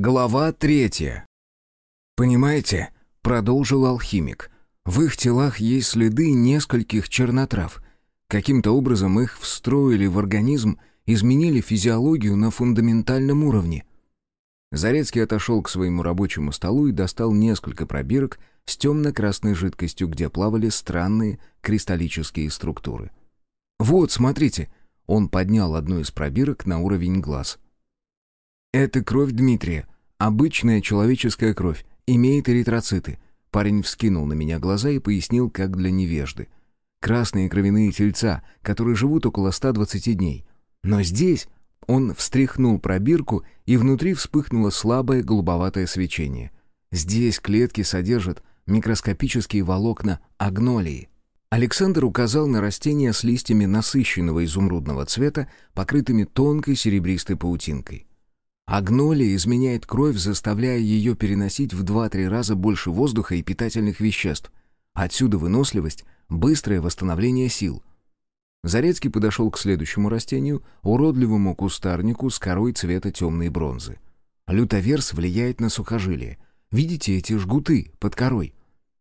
Глава третья. «Понимаете?» — продолжил алхимик. «В их телах есть следы нескольких чернотрав. Каким-то образом их встроили в организм, изменили физиологию на фундаментальном уровне». Зарецкий отошел к своему рабочему столу и достал несколько пробирок с темно-красной жидкостью, где плавали странные кристаллические структуры. «Вот, смотрите!» — он поднял одну из пробирок на уровень глаз — «Это кровь Дмитрия. Обычная человеческая кровь. Имеет эритроциты». Парень вскинул на меня глаза и пояснил, как для невежды. «Красные кровяные тельца, которые живут около 120 дней. Но здесь...» Он встряхнул пробирку, и внутри вспыхнуло слабое голубоватое свечение. Здесь клетки содержат микроскопические волокна агнолии. Александр указал на растения с листьями насыщенного изумрудного цвета, покрытыми тонкой серебристой паутинкой. Агнолия изменяет кровь, заставляя ее переносить в 2-3 раза больше воздуха и питательных веществ. Отсюда выносливость, быстрое восстановление сил. Зарецкий подошел к следующему растению, уродливому кустарнику с корой цвета темной бронзы. Лютоверс влияет на сухожилие. Видите эти жгуты под корой?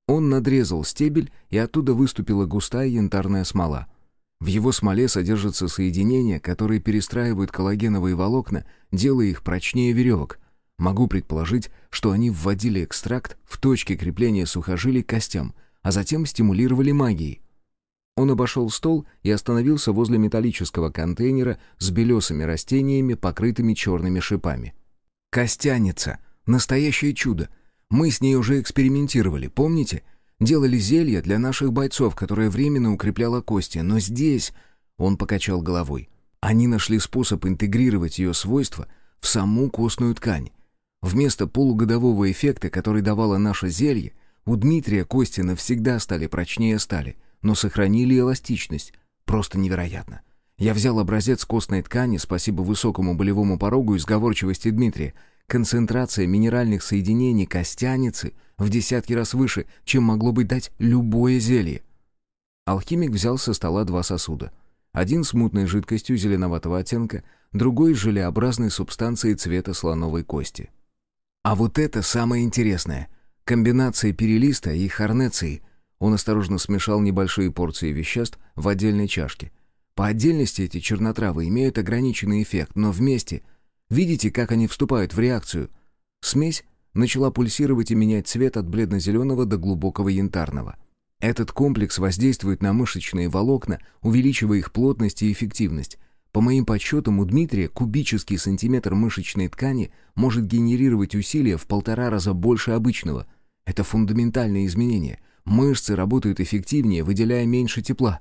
Он надрезал стебель, и оттуда выступила густая янтарная смола — в его смоле содержатся соединения, которые перестраивают коллагеновые волокна, делая их прочнее веревок. Могу предположить, что они вводили экстракт в точке крепления сухожилий к костям, а затем стимулировали магией. Он обошел стол и остановился возле металлического контейнера с белесыми растениями, покрытыми черными шипами. «Костяница! Настоящее чудо! Мы с ней уже экспериментировали, помните?» Делали зелье для наших бойцов, которое временно укрепляло кости, но здесь...» Он покачал головой. «Они нашли способ интегрировать ее свойства в саму костную ткань. Вместо полугодового эффекта, который давало наше зелье, у Дмитрия кости навсегда стали прочнее стали, но сохранили эластичность. Просто невероятно. Я взял образец костной ткани, спасибо высокому болевому порогу и сговорчивости Дмитрия, Концентрация минеральных соединений костяницы в десятки раз выше, чем могло бы дать любое зелье. Алхимик взял со стола два сосуда. Один с мутной жидкостью зеленоватого оттенка, другой с желеобразной субстанцией цвета слоновой кости. А вот это самое интересное. Комбинация перилиста и хорнеции. Он осторожно смешал небольшие порции веществ в отдельной чашке. По отдельности эти чернотравы имеют ограниченный эффект, но вместе — Видите, как они вступают в реакцию? Смесь начала пульсировать и менять цвет от бледно-зеленого до глубокого янтарного. Этот комплекс воздействует на мышечные волокна, увеличивая их плотность и эффективность. По моим подсчетам, у Дмитрия кубический сантиметр мышечной ткани может генерировать усилия в полтора раза больше обычного. Это фундаментальное изменение. Мышцы работают эффективнее, выделяя меньше тепла.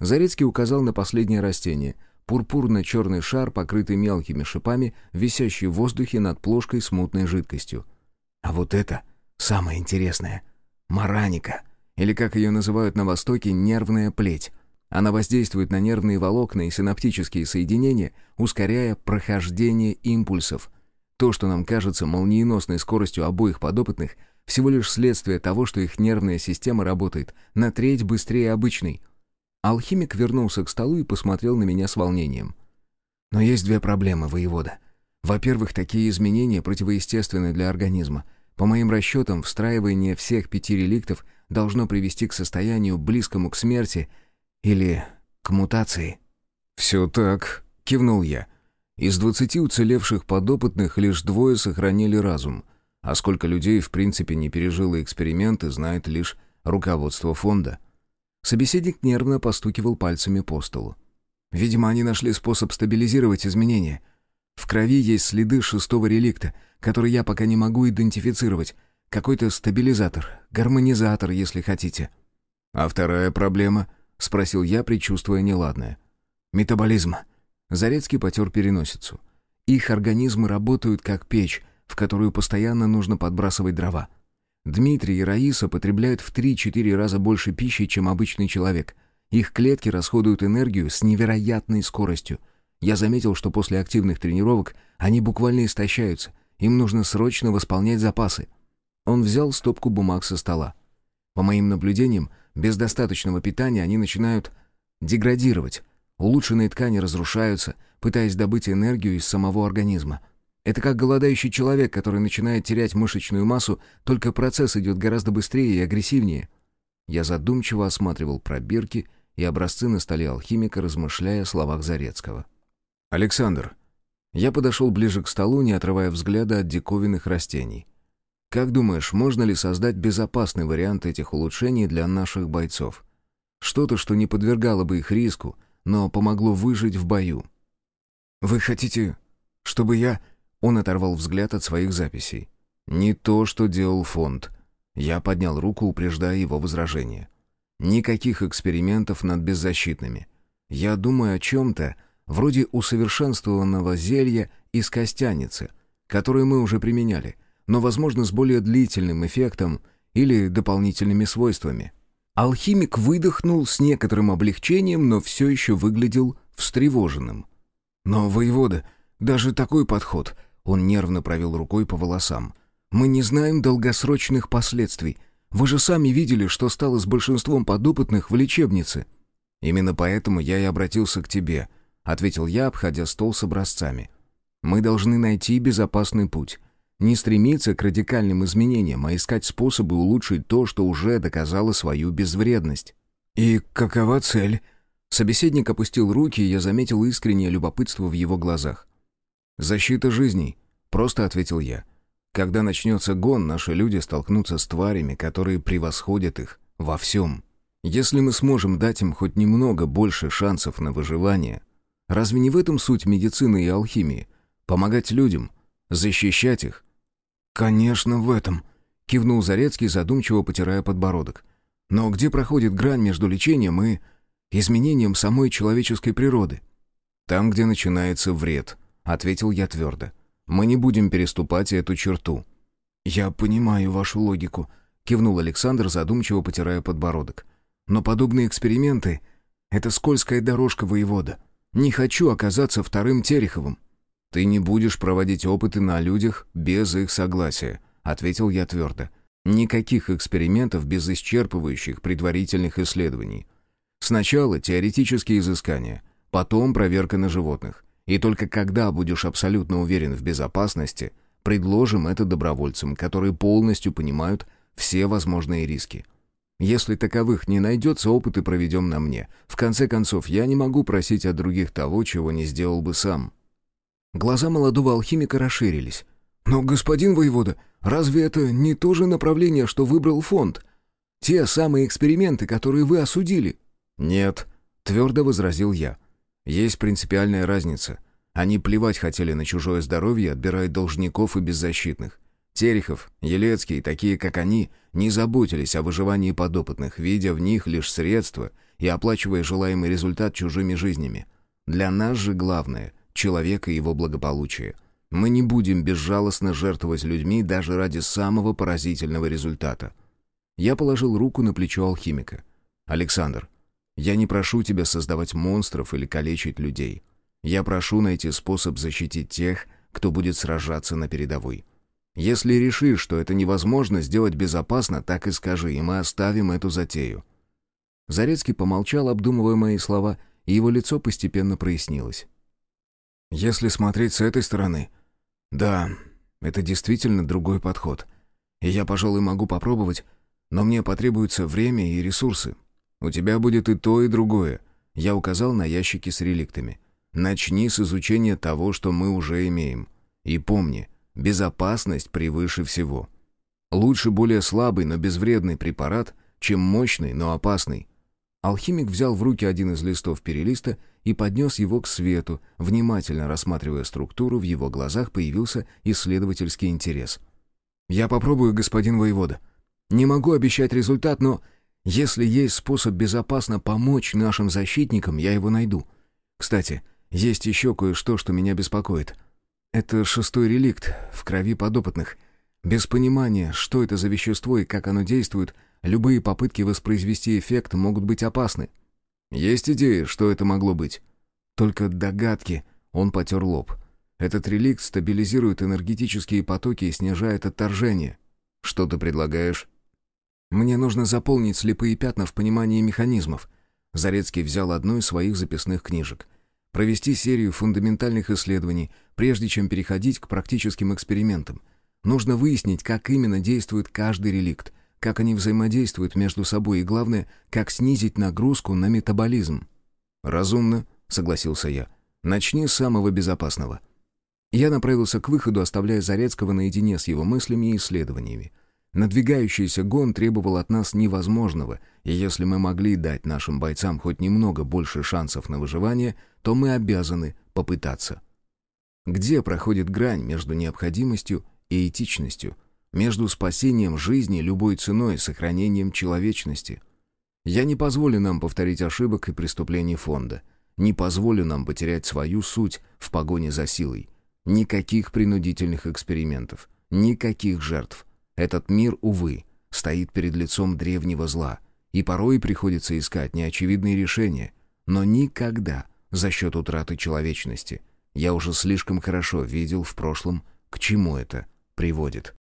Зарецкий указал на последнее растение — Пурпурно-черный шар, покрытый мелкими шипами, висящий в воздухе над плошкой с мутной жидкостью. А вот это самое интересное. Мараника, или как ее называют на Востоке, нервная плеть. Она воздействует на нервные волокна и синаптические соединения, ускоряя прохождение импульсов. То, что нам кажется молниеносной скоростью обоих подопытных, всего лишь следствие того, что их нервная система работает на треть быстрее обычной. Алхимик вернулся к столу и посмотрел на меня с волнением. «Но есть две проблемы, воевода. Во-первых, такие изменения противоестественны для организма. По моим расчетам, встраивание всех пяти реликтов должно привести к состоянию, близкому к смерти или к мутации». «Все так», — кивнул я. «Из двадцати уцелевших подопытных лишь двое сохранили разум, а сколько людей в принципе не пережило эксперименты, знает лишь руководство фонда». Собеседник нервно постукивал пальцами по столу. «Видимо, они нашли способ стабилизировать изменения. В крови есть следы шестого реликта, который я пока не могу идентифицировать. Какой-то стабилизатор, гармонизатор, если хотите». «А вторая проблема?» — спросил я, предчувствуя неладное. «Метаболизм». Зарецкий потер переносицу. «Их организмы работают как печь, в которую постоянно нужно подбрасывать дрова. Дмитрий и Раиса потребляют в 3-4 раза больше пищи, чем обычный человек. Их клетки расходуют энергию с невероятной скоростью. Я заметил, что после активных тренировок они буквально истощаются. Им нужно срочно восполнять запасы. Он взял стопку бумаг со стола. По моим наблюдениям, без достаточного питания они начинают деградировать. Улучшенные ткани разрушаются, пытаясь добыть энергию из самого организма. Это как голодающий человек, который начинает терять мышечную массу, только процесс идет гораздо быстрее и агрессивнее. Я задумчиво осматривал пробирки и образцы на столе алхимика, размышляя о словах Зарецкого. «Александр». Я подошел ближе к столу, не отрывая взгляда от диковинных растений. «Как думаешь, можно ли создать безопасный вариант этих улучшений для наших бойцов? Что-то, что не подвергало бы их риску, но помогло выжить в бою?» «Вы хотите, чтобы я...» Он оторвал взгляд от своих записей. «Не то, что делал фонд». Я поднял руку, упреждая его возражение. «Никаких экспериментов над беззащитными. Я думаю о чем-то, вроде усовершенствованного зелья из костяницы, которое мы уже применяли, но, возможно, с более длительным эффектом или дополнительными свойствами». Алхимик выдохнул с некоторым облегчением, но все еще выглядел встревоженным. «Но, воевода, даже такой подход...» Он нервно провел рукой по волосам. «Мы не знаем долгосрочных последствий. Вы же сами видели, что стало с большинством подопытных в лечебнице». «Именно поэтому я и обратился к тебе», — ответил я, обходя стол с образцами. «Мы должны найти безопасный путь. Не стремиться к радикальным изменениям, а искать способы улучшить то, что уже доказало свою безвредность». «И какова цель?» Собеседник опустил руки, и я заметил искреннее любопытство в его глазах. «Защита жизней», — просто ответил я. «Когда начнется гон, наши люди столкнутся с тварями, которые превосходят их во всем. Если мы сможем дать им хоть немного больше шансов на выживание, разве не в этом суть медицины и алхимии? Помогать людям, защищать их?» «Конечно, в этом», — кивнул Зарецкий, задумчиво потирая подбородок. «Но где проходит грань между лечением и изменением самой человеческой природы?» «Там, где начинается вред», ответил я твердо. «Мы не будем переступать эту черту». «Я понимаю вашу логику», — кивнул Александр, задумчиво потирая подбородок. «Но подобные эксперименты — это скользкая дорожка воевода. Не хочу оказаться вторым Тереховым». «Ты не будешь проводить опыты на людях без их согласия», — ответил я твердо. «Никаких экспериментов без исчерпывающих предварительных исследований. Сначала теоретические изыскания, потом проверка на животных. И только когда будешь абсолютно уверен в безопасности, предложим это добровольцам, которые полностью понимают все возможные риски. Если таковых не найдется, опыты проведем на мне. В конце концов, я не могу просить от других того, чего не сделал бы сам». Глаза молодого алхимика расширились. «Но, господин воевода, разве это не то же направление, что выбрал фонд? Те самые эксперименты, которые вы осудили?» «Нет», — твердо возразил я. Есть принципиальная разница. Они плевать хотели на чужое здоровье, отбирая должников и беззащитных. Терехов, Елецкий, такие как они, не заботились о выживании подопытных, видя в них лишь средства и оплачивая желаемый результат чужими жизнями. Для нас же главное — человек и его благополучие. Мы не будем безжалостно жертвовать людьми даже ради самого поразительного результата. Я положил руку на плечо алхимика. «Александр, я не прошу тебя создавать монстров или калечить людей. Я прошу найти способ защитить тех, кто будет сражаться на передовой. Если решишь, что это невозможно сделать безопасно, так и скажи, и мы оставим эту затею». Зарецкий помолчал, обдумывая мои слова, и его лицо постепенно прояснилось. «Если смотреть с этой стороны, да, это действительно другой подход. И я, пожалуй, могу попробовать, но мне потребуется время и ресурсы. «У тебя будет и то, и другое». Я указал на ящики с реликтами. «Начни с изучения того, что мы уже имеем. И помни, безопасность превыше всего. Лучше более слабый, но безвредный препарат, чем мощный, но опасный». Алхимик взял в руки один из листов перелиста и поднес его к свету, внимательно рассматривая структуру, в его глазах появился исследовательский интерес. «Я попробую, господин воевода. Не могу обещать результат, но если есть способ безопасно помочь нашим защитникам, я его найду. Кстати, есть еще кое-что, что меня беспокоит. Это шестой реликт в крови подопытных. Без понимания, что это за вещество и как оно действует, любые попытки воспроизвести эффект могут быть опасны. Есть идеи, что это могло быть? Только догадки. Он потер лоб. Этот реликт стабилизирует энергетические потоки и снижает отторжение. Что ты предлагаешь? Мне нужно заполнить слепые пятна в понимании механизмов. Зарецкий взял одну из своих записных книжек. провести серию фундаментальных исследований, прежде чем переходить к практическим экспериментам. Нужно выяснить, как именно действует каждый реликт, как они взаимодействуют между собой и, главное, как снизить нагрузку на метаболизм. «Разумно», — согласился я. «Начни с самого безопасного». Я направился к выходу, оставляя Зарецкого наедине с его мыслями и исследованиями. Надвигающийся гон требовал от нас невозможного, и если мы могли дать нашим бойцам хоть немного больше шансов на выживание, то мы обязаны попытаться. Где проходит грань между необходимостью и этичностью, между спасением жизни любой ценой и сохранением человечности? Я не позволю нам повторить ошибок и преступлений фонда. Не позволю нам потерять свою суть в погоне за силой. Никаких принудительных экспериментов, никаких жертв. Этот мир, увы, стоит перед лицом древнего зла, и порой приходится искать неочевидные решения, но никогда за счет утраты человечности. Я уже слишком хорошо видел в прошлом, к чему это приводит.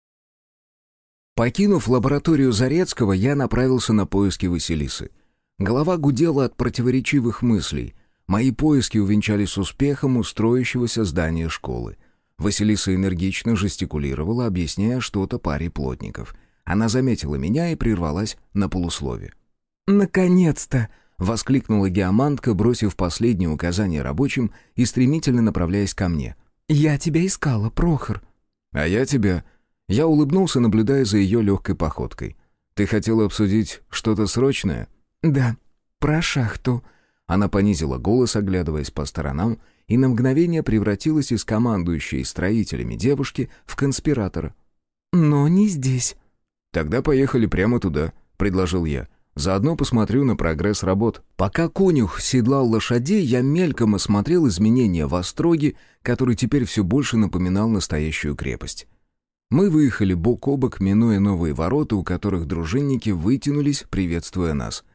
Покинув лабораторию Зарецкого, я направился на поиски Василисы. Голова гудела от противоречивых мыслей. Мои поиски увенчались успехом у строящегося здания школы. Василиса энергично жестикулировала, объясняя что-то паре плотников. Она заметила меня и прервалась на полуслове. «Наконец-то!» — воскликнула геомантка, бросив последнее указание рабочим и стремительно направляясь ко мне. «Я тебя искала, Прохор». «А я тебя...» Я улыбнулся, наблюдая за ее легкой походкой. «Ты хотела обсудить что-то срочное?» «Да, про шахту». Она понизила голос, оглядываясь по сторонам, и на мгновение превратилась из командующей строителями девушки в конспиратора. «Но не здесь». «Тогда поехали прямо туда», — предложил я. «Заодно посмотрю на прогресс работ». Пока конюх седлал лошадей, я мельком осмотрел изменения в Остроге, который теперь все больше напоминал настоящую крепость. Мы выехали бок о бок, минуя новые ворота, у которых дружинники вытянулись, приветствуя нас —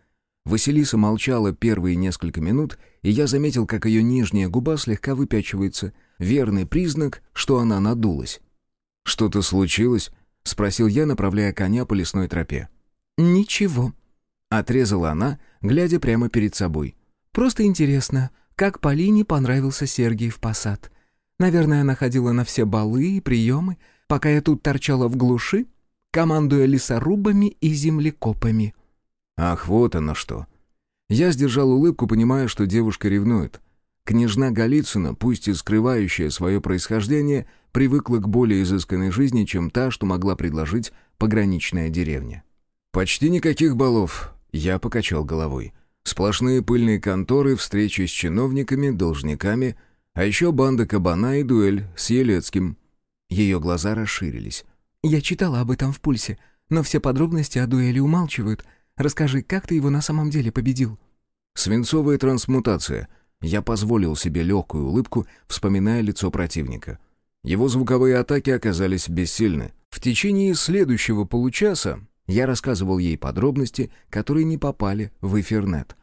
Василиса молчала первые несколько минут, и я заметил, как ее нижняя губа слегка выпячивается. Верный признак, что она надулась. «Что-то случилось?» — спросил я, направляя коня по лесной тропе. «Ничего», — отрезала она, глядя прямо перед собой. «Просто интересно, как Полине понравился Сергиев посад. Наверное, она ходила на все балы и приемы, пока я тут торчала в глуши, командуя лесорубами и землекопами». Ах, вот оно что. Я сдержал улыбку, понимая, что девушка ревнует. Княжна Голицына, пусть и скрывающая свое происхождение, привыкла к более изысканной жизни, чем та, что могла предложить пограничная деревня. «Почти никаких балов», — я покачал головой. «Сплошные пыльные конторы, встречи с чиновниками, должниками, а еще банда кабана и дуэль с Елецким». Ее глаза расширились. «Я читала об этом в «Пульсе», но все подробности о дуэли умалчивают», Расскажи, как ты его на самом деле победил?» «Свинцовая трансмутация». Я позволил себе легкую улыбку, вспоминая лицо противника. Его звуковые атаки оказались бессильны. В течение следующего получаса я рассказывал ей подробности, которые не попали в эфирнет.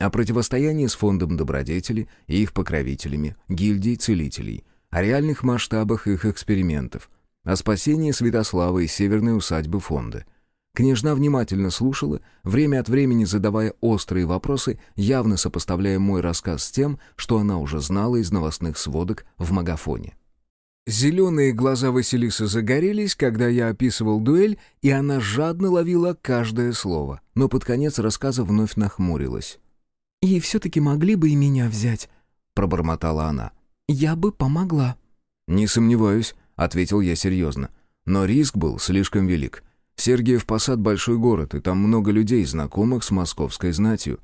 О противостоянии с фондом добродетели и их покровителями, гильдией целителей, о реальных масштабах их экспериментов, о спасении Святослава из северной усадьбы фонда — Княжна внимательно слушала, время от времени задавая острые вопросы, явно сопоставляя мой рассказ с тем, что она уже знала из новостных сводок в Магафоне. Зеленые глаза Василисы загорелись, когда я описывал дуэль, и она жадно ловила каждое слово, но под конец рассказа вновь нахмурилась. «И все-таки могли бы и меня взять», — пробормотала она. «Я бы помогла». «Не сомневаюсь», — ответил я серьезно. «Но риск был слишком велик. Сергиев Посад — большой город, и там много людей, знакомых с московской знатью.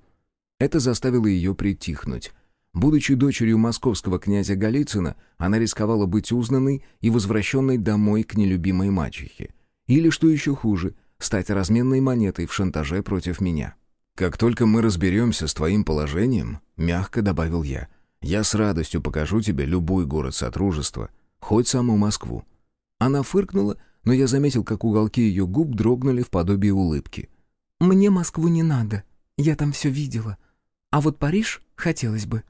Это заставило ее притихнуть. Будучи дочерью московского князя Голицына, она рисковала быть узнанной и возвращенной домой к нелюбимой мачехе. Или, что еще хуже, стать разменной монетой в шантаже против меня. «Как только мы разберемся с твоим положением», — мягко добавил я, «я с радостью покажу тебе любой город Сотрудничества, хоть саму Москву». Она фыркнула но я заметил, как уголки ее губ дрогнули в подобии улыбки. «Мне Москву не надо, я там все видела. А вот Париж хотелось бы».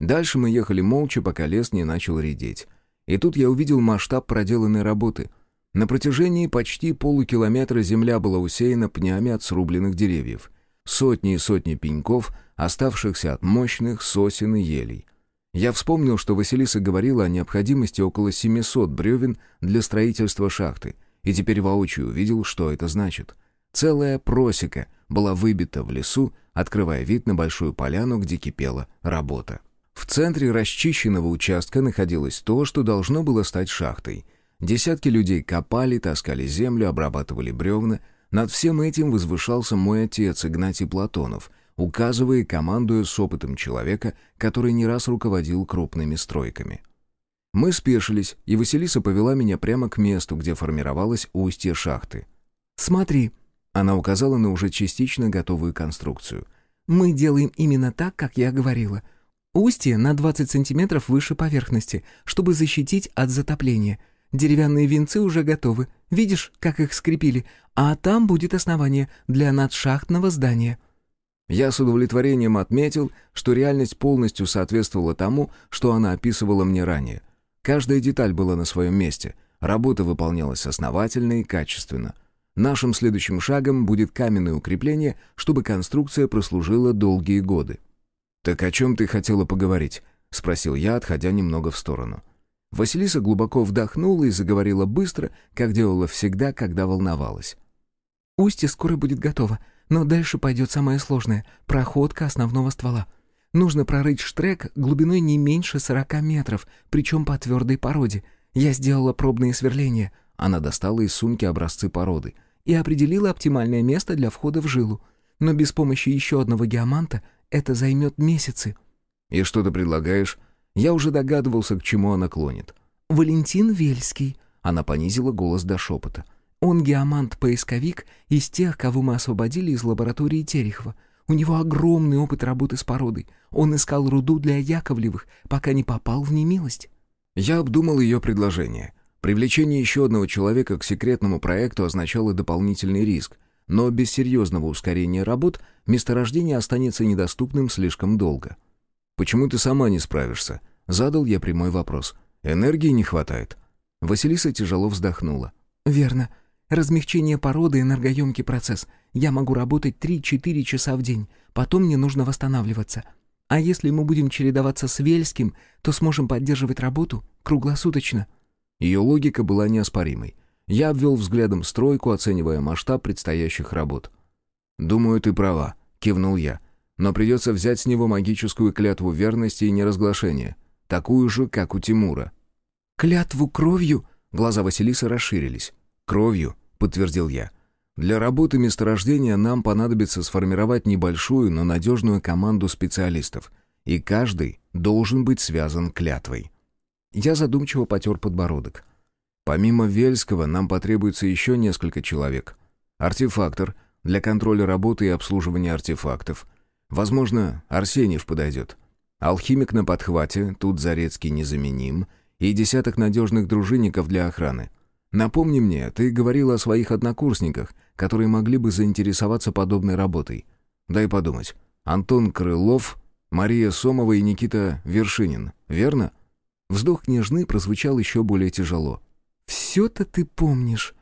Дальше мы ехали молча, пока лес не начал редеть. И тут я увидел масштаб проделанной работы. На протяжении почти полукилометра земля была усеяна пнями от срубленных деревьев. Сотни и сотни пеньков, оставшихся от мощных сосен и елей. Я вспомнил, что Василиса говорила о необходимости около 700 бревен для строительства шахты, и теперь воочию увидел, что это значит. Целая просека была выбита в лесу, открывая вид на большую поляну, где кипела работа. В центре расчищенного участка находилось то, что должно было стать шахтой. Десятки людей копали, таскали землю, обрабатывали бревна. Над всем этим возвышался мой отец Игнатий Платонов — указывая и командуя с опытом человека, который не раз руководил крупными стройками. Мы спешились, и Василиса повела меня прямо к месту, где формировалось устье шахты. «Смотри», — она указала на уже частично готовую конструкцию. «Мы делаем именно так, как я говорила. Устье на 20 сантиметров выше поверхности, чтобы защитить от затопления. Деревянные венцы уже готовы. Видишь, как их скрепили? А там будет основание для надшахтного здания». Я с удовлетворением отметил, что реальность полностью соответствовала тому, что она описывала мне ранее. Каждая деталь была на своем месте, работа выполнялась основательно и качественно. Нашим следующим шагом будет каменное укрепление, чтобы конструкция прослужила долгие годы. «Так о чем ты хотела поговорить?» — спросил я, отходя немного в сторону. Василиса глубоко вдохнула и заговорила быстро, как делала всегда, когда волновалась. «Устье скоро будет готово. Но дальше пойдет самое сложное — проходка основного ствола. Нужно прорыть штрек глубиной не меньше 40 метров, причем по твердой породе. Я сделала пробные сверления. Она достала из сумки образцы породы и определила оптимальное место для входа в жилу. Но без помощи еще одного геоманта это займет месяцы. «И что ты предлагаешь?» Я уже догадывался, к чему она клонит. «Валентин Вельский», — она понизила голос до шепота. Он геомант-поисковик из тех, кого мы освободили из лаборатории Терехова. У него огромный опыт работы с породой. Он искал руду для Яковлевых, пока не попал в немилость. Я обдумал ее предложение. Привлечение еще одного человека к секретному проекту означало дополнительный риск, но без серьезного ускорения работ месторождение останется недоступным слишком долго. «Почему ты сама не справишься?» Задал я прямой вопрос. «Энергии не хватает». Василиса тяжело вздохнула. «Верно. Размягчение породы — энергоемкий процесс. Я могу работать 3-4 часа в день. Потом мне нужно восстанавливаться. А если мы будем чередоваться с Вельским, то сможем поддерживать работу круглосуточно». Ее логика была неоспоримой. Я обвел взглядом стройку, оценивая масштаб предстоящих работ. «Думаю, ты права», — кивнул я. «Но придется взять с него магическую клятву верности и неразглашения, такую же, как у Тимура». «Клятву кровью?» Глаза Василисы расширились. «Кровью подтвердил я. Для работы месторождения нам понадобится сформировать небольшую, но надежную команду специалистов, и каждый должен быть связан клятвой. Я задумчиво потер подбородок. Помимо Вельского нам потребуется еще несколько человек. Артефактор для контроля работы и обслуживания артефактов. Возможно, Арсеньев подойдет. Алхимик на подхвате, тут Зарецкий незаменим, и десяток надежных дружинников для охраны — Напомни мне, ты говорила о своих однокурсниках, которые могли бы заинтересоваться подобной работой. Дай подумать. Антон Крылов, Мария Сомова и Никита Вершинин, верно? Вздох княжны прозвучал еще более тяжело. «Все-то ты помнишь.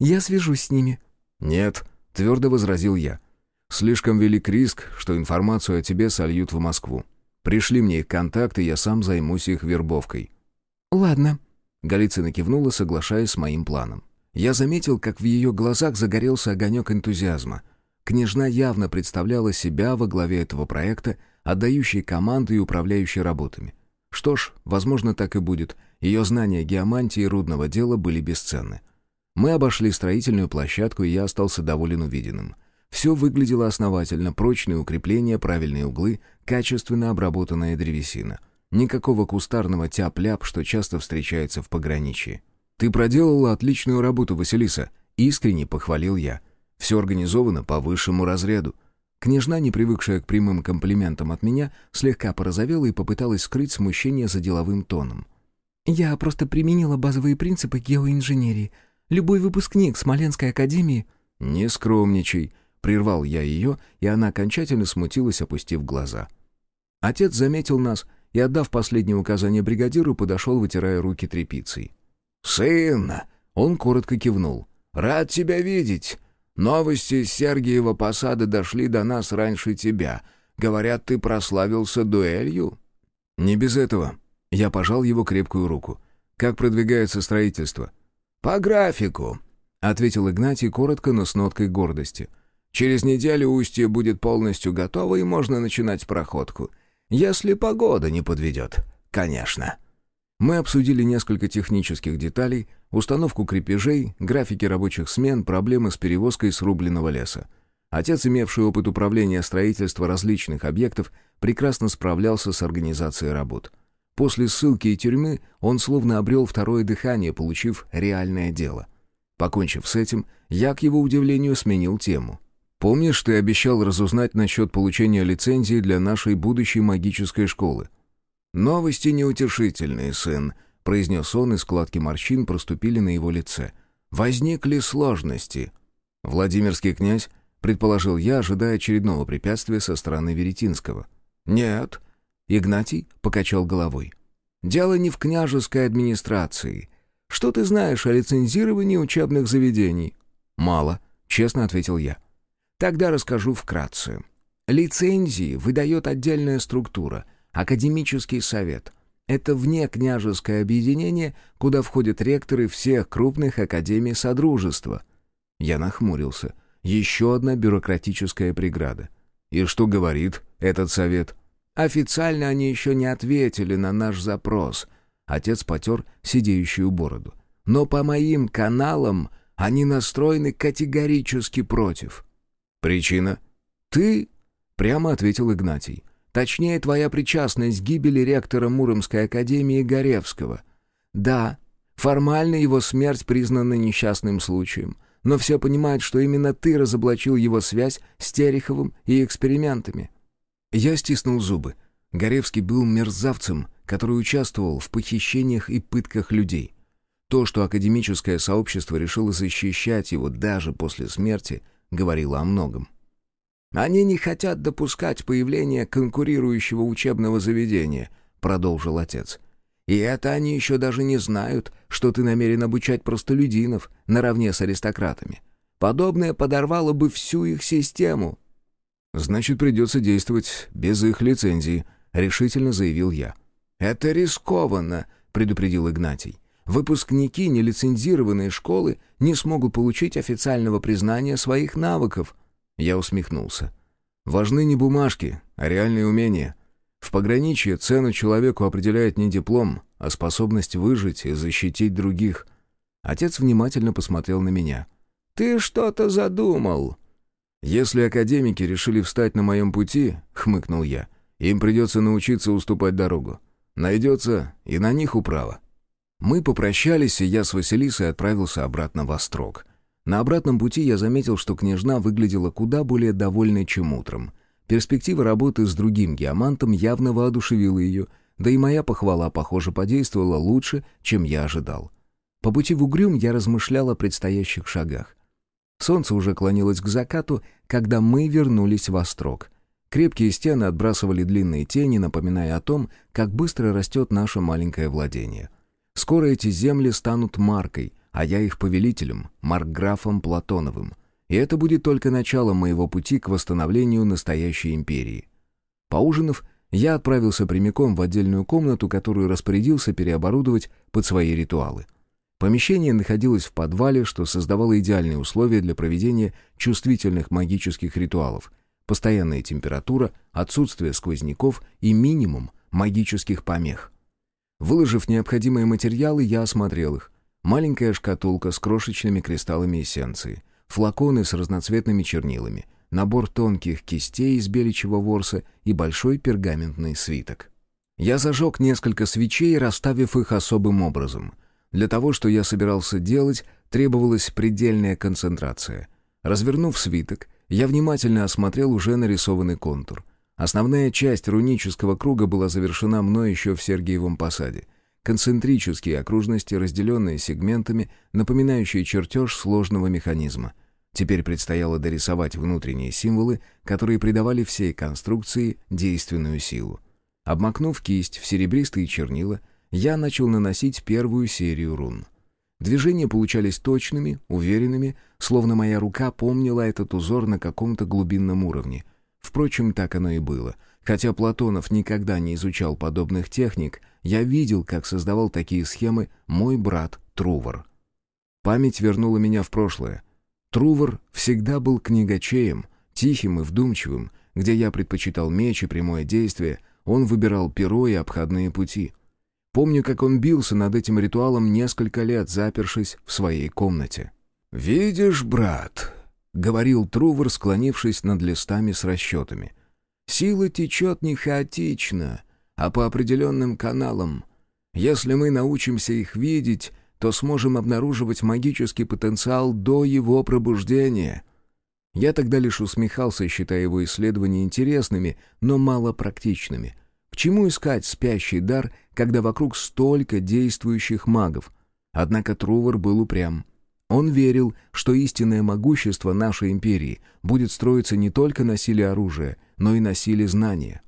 Я свяжусь с ними». «Нет», — твердо возразил я. «Слишком велик риск, что информацию о тебе сольют в Москву. Пришли мне их контакты, я сам займусь их вербовкой». «Ладно», Голицына кивнула, соглашаясь с моим планом. Я заметил, как в ее глазах загорелся огонек энтузиазма. Княжна явно представляла себя во главе этого проекта, отдающей команды и управляющей работами. Что ж, возможно, так и будет. Ее знания геомантии и рудного дела были бесценны. Мы обошли строительную площадку, и я остался доволен увиденным. Все выглядело основательно, прочные укрепления, правильные углы, качественно обработанная древесина. Никакого кустарного тяп-ляп, что часто встречается в пограничье. «Ты проделала отличную работу, Василиса», — искренне похвалил я. «Все организовано по высшему разряду». Княжна, не привыкшая к прямым комплиментам от меня, слегка порозовела и попыталась скрыть смущение за деловым тоном. «Я просто применила базовые принципы геоинженерии. Любой выпускник Смоленской академии...» «Не скромничай», — прервал я ее, и она окончательно смутилась, опустив глаза. Отец заметил нас — и, отдав последнее указание бригадиру, подошел, вытирая руки тряпицей. «Сын!» — он коротко кивнул. «Рад тебя видеть. Новости с Сергиева посада дошли до нас раньше тебя. Говорят, ты прославился дуэлью?» «Не без этого». Я пожал его крепкую руку. «Как продвигается строительство?» «По графику», — ответил Игнатий коротко, но с ноткой гордости. «Через неделю устье будет полностью готово, и можно начинать проходку. Если погода не подведет, конечно». Мы обсудили несколько технических деталей, установку крепежей, графики рабочих смен, проблемы с перевозкой срубленного леса. Отец, имевший опыт управления строительства различных объектов, прекрасно справлялся с организацией работ. После ссылки и тюрьмы он словно обрел второе дыхание, получив реальное дело. Покончив с этим, я, к его удивлению, сменил тему. «Помнишь, ты обещал разузнать насчет получения лицензии для нашей будущей магической школы?» «Новости неутешительные, сын», — произнес он, и складки морщин проступили на его лице. «Возникли сложности». «Владимирский князь?» — предположил я, ожидая очередного препятствия со стороны Веретинского. «Нет», — Игнатий покачал головой. «Дело не в княжеской администрации. Что ты знаешь о лицензировании учебных заведений?» «Мало», — честно ответил я. «Тогда расскажу вкратце. Лицензии выдает отдельная структура — Академический совет. Это внекняжеское объединение, куда входят ректоры всех крупных академий Содружества. Я нахмурился. Еще одна бюрократическая преграда. И что говорит этот совет? Официально они еще не ответили на наш запрос. Отец потер сидеющую бороду. Но по моим каналам они настроены категорически против. Причина? Ты, прямо ответил Игнатий. Точнее, твоя причастность к гибели ректора Муромской академии Горевского. Да, формально его смерть признана несчастным случаем, но все понимают, что именно ты разоблачил его связь с Тереховым и экспериментами». Я стиснул зубы. Горевский был мерзавцем, который участвовал в похищениях и пытках людей. То, что академическое сообщество решило защищать его даже после смерти, говорило о многом. «Они не хотят допускать появления конкурирующего учебного заведения», — продолжил отец. «И это они еще даже не знают, что ты намерен обучать простолюдинов наравне с аристократами. Подобное подорвало бы всю их систему». «Значит, придется действовать без их лицензии», — решительно заявил я. «Это рискованно», — предупредил Игнатий. «Выпускники нелицензированной школы не смогут получить официального признания своих навыков». Я усмехнулся. Важны не бумажки, а реальные умения. В пограничье цену человеку определяет не диплом, а способность выжить и защитить других. Отец внимательно посмотрел на меня. «Ты что-то задумал?» «Если академики решили встать на моем пути», — хмыкнул я, — «им придется научиться уступать дорогу. Найдется и на них управа». Мы попрощались, и я с Василисой отправился обратно в Острог. На обратном пути я заметил, что княжна выглядела куда более довольной, чем утром. Перспектива работы с другим геомантом явно воодушевила ее, да и моя похвала, похоже, подействовала лучше, чем я ожидал. По пути в Угрюм я размышлял о предстоящих шагах. Солнце уже клонилось к закату, когда мы вернулись в Острог. Крепкие стены отбрасывали длинные тени, напоминая о том, как быстро растет наше маленькое владение. Скоро эти земли станут маркой, а я их повелителем, маркграфом Платоновым. И это будет только начало моего пути к восстановлению настоящей империи. Поужинав, я отправился прямиком в отдельную комнату, которую распорядился переоборудовать под свои ритуалы. Помещение находилось в подвале, что создавало идеальные условия для проведения чувствительных магических ритуалов. Постоянная температура, отсутствие сквозняков и минимум магических помех. Выложив необходимые материалы, я осмотрел их. Маленькая шкатулка с крошечными кристаллами эссенции, флаконы с разноцветными чернилами, набор тонких кистей из беличьего ворса и большой пергаментный свиток. Я зажег несколько свечей, расставив их особым образом. Для того, что я собирался делать, требовалась предельная концентрация. Развернув свиток, я внимательно осмотрел уже нарисованный контур. Основная часть рунического круга была завершена мной еще в Сергиевом посаде — концентрические окружности, разделенные сегментами, напоминающие чертеж сложного механизма. Теперь предстояло дорисовать внутренние символы, которые придавали всей конструкции действенную силу. Обмакнув кисть в серебристые чернила, я начал наносить первую серию рун. Движения получались точными, уверенными, словно моя рука помнила этот узор на каком-то глубинном уровне. Впрочем, так оно и было. Хотя Платонов никогда не изучал подобных техник, я видел, как создавал такие схемы мой брат Трувор. Память вернула меня в прошлое. Трувор всегда был книгачеем, тихим и вдумчивым, где я предпочитал меч и прямое действие, он выбирал перо и обходные пути. Помню, как он бился над этим ритуалом несколько лет, запершись в своей комнате. «Видишь, брат», — говорил Трувор, склонившись над листами с расчетами, «сила течет не хаотично, а по определенным каналам. Если мы научимся их видеть, то сможем обнаруживать магический потенциал до его пробуждения». Я тогда лишь усмехался, считая его исследования интересными, но мало практичными. К чему искать спящий дар, когда вокруг столько действующих магов? Однако Трувор был упрям. Он верил, что истинное могущество нашей империи будет строиться не только на силе оружия, но и на силе знания.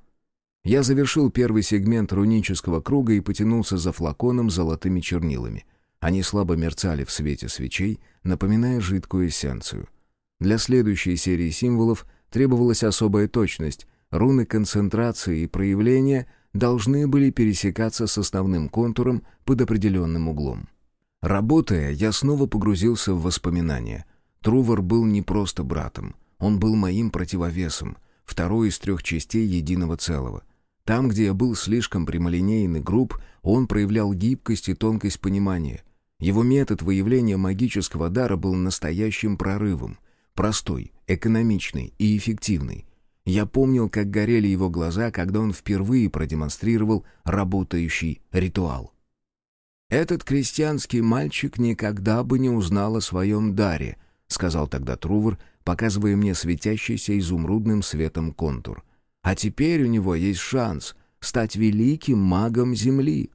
Я завершил первый сегмент рунического круга и потянулся за флаконом с золотыми чернилами. Они слабо мерцали в свете свечей, напоминая жидкую эссенцию. Для следующей серии символов требовалась особая точность. Руны концентрации и проявления должны были пересекаться с основным контуром под определенным углом. Работая, я снова погрузился в воспоминания. Трувор был не просто братом. Он был моим противовесом, второй из трех частей единого целого. Там, где я был слишком прямолинейен и груб, он проявлял гибкость и тонкость понимания. Его метод выявления магического дара был настоящим прорывом. Простой, экономичный и эффективный. Я помнил, как горели его глаза, когда он впервые продемонстрировал работающий ритуал. «Этот крестьянский мальчик никогда бы не узнал о своем даре», — сказал тогда Трувор, показывая мне светящийся изумрудным светом контур. «А теперь у него есть шанс стать великим магом Земли».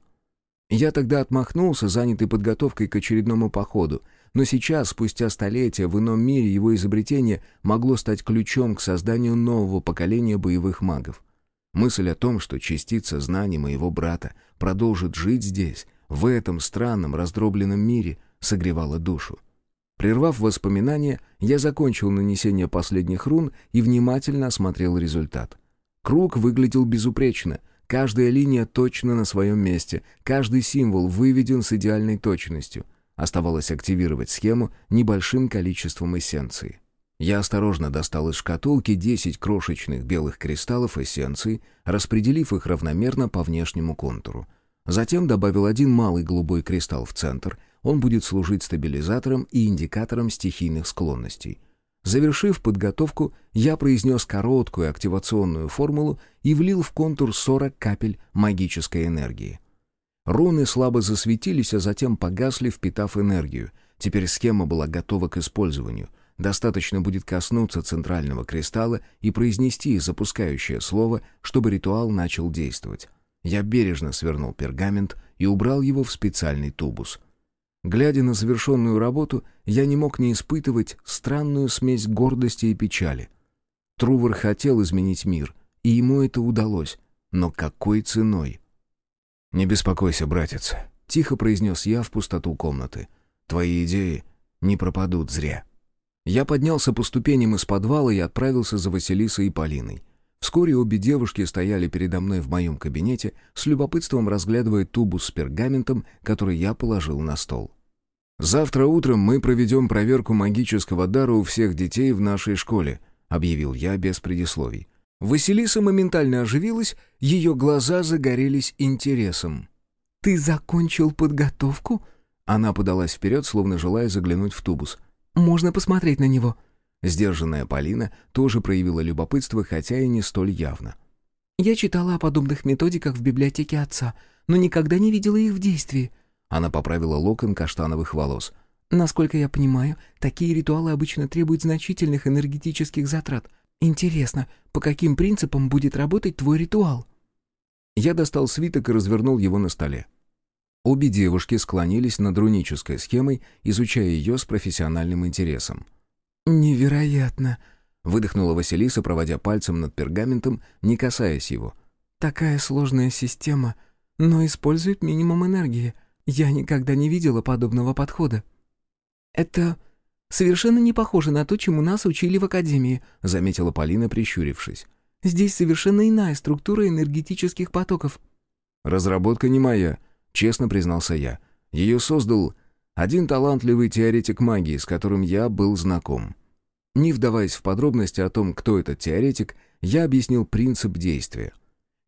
Я тогда отмахнулся, занятый подготовкой к очередному походу, но сейчас, спустя столетия, в ином мире его изобретение могло стать ключом к созданию нового поколения боевых магов. Мысль о том, что частица знаний моего брата продолжит жить здесь, в этом странном раздробленном мире согревала душу. Прервав воспоминания, я закончил нанесение последних рун и внимательно осмотрел результат. Круг выглядел безупречно, каждая линия точно на своем месте, каждый символ выведен с идеальной точностью. Оставалось активировать схему небольшим количеством эссенции. Я осторожно достал из шкатулки 10 крошечных белых кристаллов эссенции, распределив их равномерно по внешнему контуру. Затем добавил один малый голубой кристалл в центр. Он будет служить стабилизатором и индикатором стихийных склонностей. Завершив подготовку, я произнес короткую активационную формулу и влил в контур 40 капель магической энергии. Руны слабо засветились, а затем погасли, впитав энергию. Теперь схема была готова к использованию. Достаточно будет коснуться центрального кристалла и произнести запускающее слово, чтобы ритуал начал действовать. Я бережно свернул пергамент и убрал его в специальный тубус. Глядя на завершенную работу, я не мог не испытывать странную смесь гордости и печали. Трувор хотел изменить мир, и ему это удалось. Но какой ценой? «Не беспокойся, братец», — тихо произнес я в пустоту комнаты. «Твои идеи не пропадут зря». Я поднялся по ступеням из подвала и отправился за Василисой и Полиной. Вскоре обе девушки стояли передо мной в моем кабинете, с любопытством разглядывая тубус с пергаментом, который я положил на стол. «Завтра утром мы проведем проверку магического дара у всех детей в нашей школе», — объявил я без предисловий. Василиса моментально оживилась, ее глаза загорелись интересом. «Ты закончил подготовку?» Она подалась вперед, словно желая заглянуть в тубус. «Можно посмотреть на него?» Сдержанная Полина тоже проявила любопытство, хотя и не столь явно. «Я читала о подобных методиках в библиотеке отца, но никогда не видела их в действии». Она поправила локон каштановых волос. «Насколько я понимаю, такие ритуалы обычно требуют значительных энергетических затрат. Интересно, по каким принципам будет работать твой ритуал?» Я достал свиток и развернул его на столе. Обе девушки склонились над рунической схемой, изучая ее с профессиональным интересом. «Невероятно!» — выдохнула Василиса, проводя пальцем над пергаментом, не касаясь его. «Такая сложная система, но использует минимум энергии. Я никогда не видела подобного подхода». «Это «Совершенно не похоже на то, чему нас учили в академии», — заметила Полина, прищурившись. «Здесь совершенно иная структура энергетических потоков». «Разработка не моя», — честно признался я. «Ее создал один талантливый теоретик магии, с которым я был знаком». Не вдаваясь в подробности о том, кто этот теоретик, я объяснил принцип действия.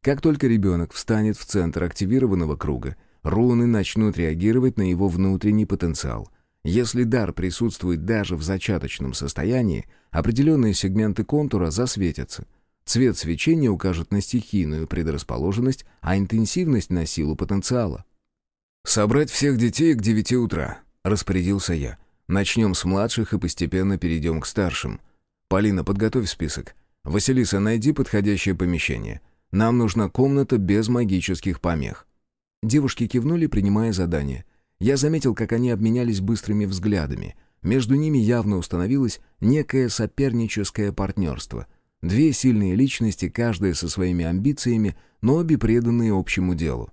Как только ребенок встанет в центр активированного круга, руны начнут реагировать на его внутренний потенциал. Если дар присутствует даже в зачаточном состоянии, определенные сегменты контура засветятся. Цвет свечения укажет на стихийную предрасположенность, а интенсивность на силу потенциала. «Собрать всех детей к девяти утра», — распорядился я. «Начнем с младших и постепенно перейдем к старшим. Полина, подготовь список. Василиса, найди подходящее помещение. Нам нужна комната без магических помех». Девушки кивнули, принимая задание. Я заметил, как они обменялись быстрыми взглядами. Между ними явно установилось некое соперническое партнерство. Две сильные личности, каждая со своими амбициями, но обе преданные общему делу.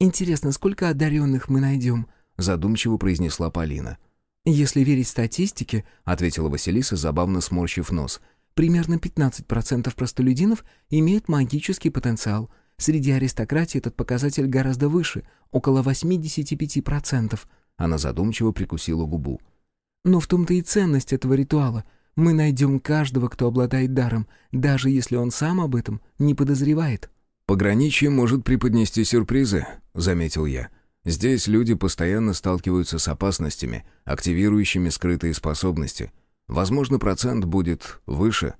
«Интересно, сколько одаренных мы найдем?» — задумчиво произнесла Полина. «Если верить статистике», — ответила Василиса, забавно сморщив нос, «примерно 15% простолюдинов имеют магический потенциал. Среди аристократии этот показатель гораздо выше, около 85%. Она задумчиво прикусила губу. Но в том-то и ценность этого ритуала. Мы найдем каждого, кто обладает даром, даже если он сам об этом не подозревает. «Пограничье может преподнести сюрпризы», — заметил я. «Здесь люди постоянно сталкиваются с опасностями, активирующими скрытые способности. Возможно, процент будет выше».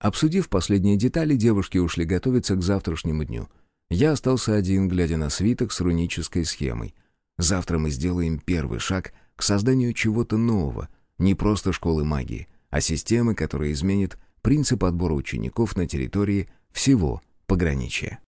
Обсудив последние детали, девушки ушли готовиться к завтрашнему дню. Я остался один, глядя на свиток с рунической схемой. Завтра мы сделаем первый шаг к созданию чего-то нового, не просто школы магии, а системы, которая изменит принцип отбора учеников на территории всего пограничья.